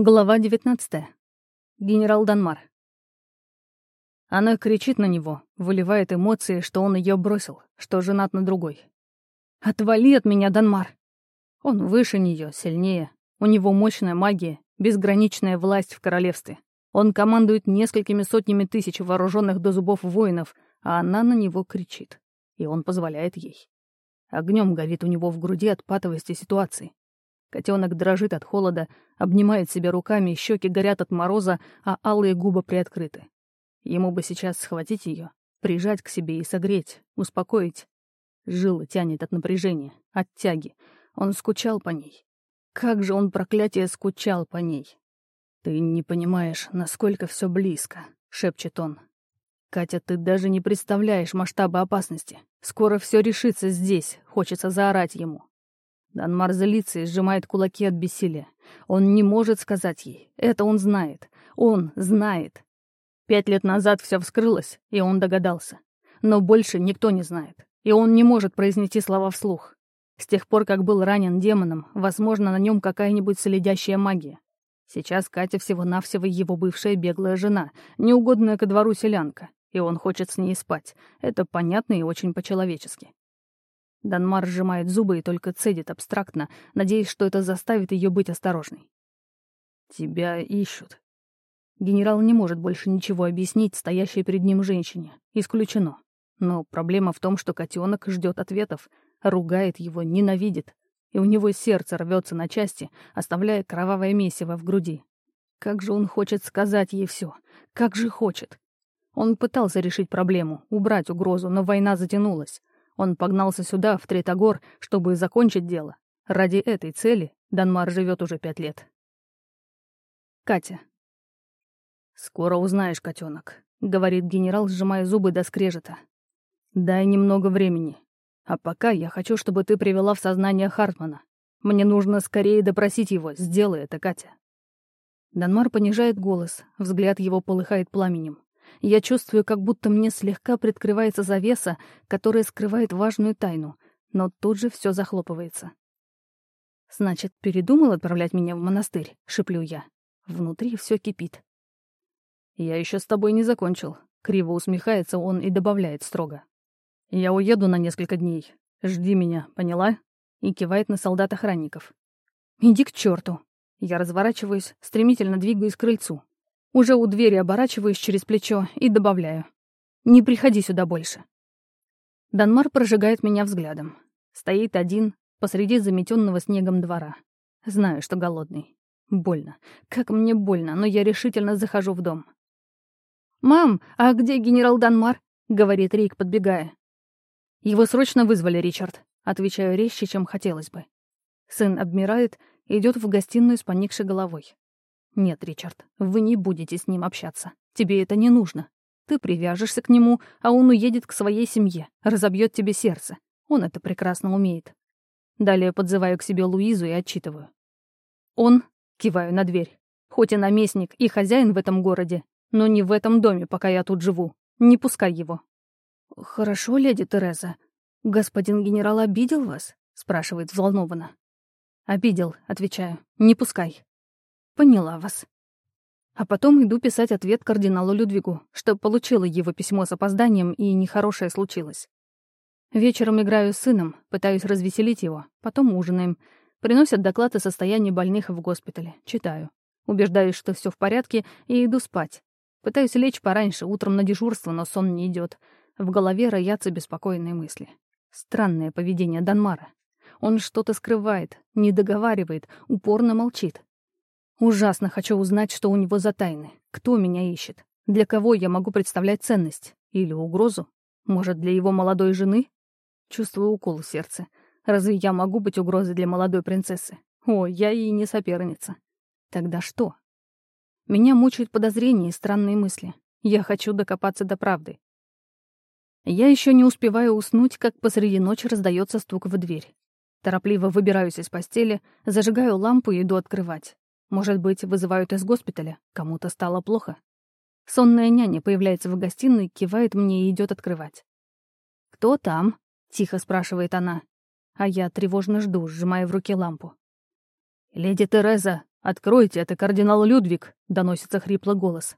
Глава 19. Генерал Данмар. Она кричит на него, выливает эмоции, что он ее бросил, что женат на другой. «Отвали от меня, Данмар!» Он выше нее, сильнее. У него мощная магия, безграничная власть в королевстве. Он командует несколькими сотнями тысяч вооруженных до зубов воинов, а она на него кричит. И он позволяет ей. Огнем горит у него в груди от патовости ситуации. Котенок дрожит от холода, обнимает себя руками, щеки горят от мороза, а алые губы приоткрыты. Ему бы сейчас схватить ее, прижать к себе и согреть, успокоить. Жило тянет от напряжения, от тяги. Он скучал по ней. Как же он, проклятие, скучал по ней. «Ты не понимаешь, насколько все близко», — шепчет он. «Катя, ты даже не представляешь масштаба опасности. Скоро все решится здесь», — хочется заорать ему. Данмар злится и сжимает кулаки от бессилия. Он не может сказать ей. Это он знает. Он знает. Пять лет назад все вскрылось, и он догадался. Но больше никто не знает. И он не может произнести слова вслух. С тех пор, как был ранен демоном, возможно, на нем какая-нибудь следящая магия. Сейчас Катя всего-навсего его бывшая беглая жена, неугодная ко двору селянка, и он хочет с ней спать. Это понятно и очень по-человечески. Данмар сжимает зубы и только цедит абстрактно, надеясь, что это заставит ее быть осторожной. «Тебя ищут». Генерал не может больше ничего объяснить стоящей перед ним женщине. Исключено. Но проблема в том, что котенок ждет ответов, ругает его, ненавидит, и у него сердце рвется на части, оставляя кровавое месиво в груди. Как же он хочет сказать ей все, как же хочет. Он пытался решить проблему, убрать угрозу, но война затянулась. Он погнался сюда, в Третогор, чтобы закончить дело. Ради этой цели Данмар живет уже пять лет. Катя. «Скоро узнаешь, котенок», — говорит генерал, сжимая зубы до скрежета. «Дай немного времени. А пока я хочу, чтобы ты привела в сознание Хартмана. Мне нужно скорее допросить его. Сделай это, Катя». Данмар понижает голос, взгляд его полыхает пламенем. Я чувствую, как будто мне слегка приоткрывается завеса, которая скрывает важную тайну, но тут же все захлопывается. «Значит, передумал отправлять меня в монастырь?» — шеплю я. Внутри все кипит. «Я еще с тобой не закончил», — криво усмехается он и добавляет строго. «Я уеду на несколько дней. Жди меня, поняла?» И кивает на солдат-охранников. «Иди к черту!» Я разворачиваюсь, стремительно двигаюсь к крыльцу. Уже у двери оборачиваюсь через плечо и добавляю. «Не приходи сюда больше». Данмар прожигает меня взглядом. Стоит один посреди заметенного снегом двора. Знаю, что голодный. Больно. Как мне больно, но я решительно захожу в дом. «Мам, а где генерал Данмар?» — говорит Рик, подбегая. «Его срочно вызвали, Ричард», — отвечаю резче, чем хотелось бы. Сын обмирает, идет в гостиную с поникшей головой. «Нет, Ричард, вы не будете с ним общаться. Тебе это не нужно. Ты привяжешься к нему, а он уедет к своей семье, разобьет тебе сердце. Он это прекрасно умеет». Далее подзываю к себе Луизу и отчитываю. «Он...» — киваю на дверь. «Хоть и наместник, и хозяин в этом городе, но не в этом доме, пока я тут живу. Не пускай его». «Хорошо, леди Тереза. Господин генерал обидел вас?» — спрашивает взволнованно. «Обидел», — отвечаю. «Не пускай». Поняла вас. А потом иду писать ответ кардиналу Людвигу, что получила его письмо с опозданием и нехорошее случилось. Вечером играю с сыном, пытаюсь развеселить его, потом ужинаем. Приносят доклад о состоянии больных в госпитале. Читаю. Убеждаюсь, что все в порядке, и иду спать. Пытаюсь лечь пораньше, утром на дежурство, но сон не идет. В голове роятся беспокойные мысли. Странное поведение Данмара. Он что-то скрывает, не договаривает, упорно молчит. Ужасно хочу узнать, что у него за тайны. Кто меня ищет? Для кого я могу представлять ценность? Или угрозу? Может, для его молодой жены? Чувствую укол в сердце. Разве я могу быть угрозой для молодой принцессы? О, я ей не соперница. Тогда что? Меня мучают подозрения и странные мысли. Я хочу докопаться до правды. Я еще не успеваю уснуть, как посреди ночи раздается стук в дверь. Торопливо выбираюсь из постели, зажигаю лампу и иду открывать. Может быть, вызывают из госпиталя? Кому-то стало плохо? Сонная няня появляется в гостиной, кивает мне и идет открывать. «Кто там?» — тихо спрашивает она. А я тревожно жду, сжимая в руке лампу. «Леди Тереза!» «Откройте, это кардинал Людвиг», — доносится хриплый голос.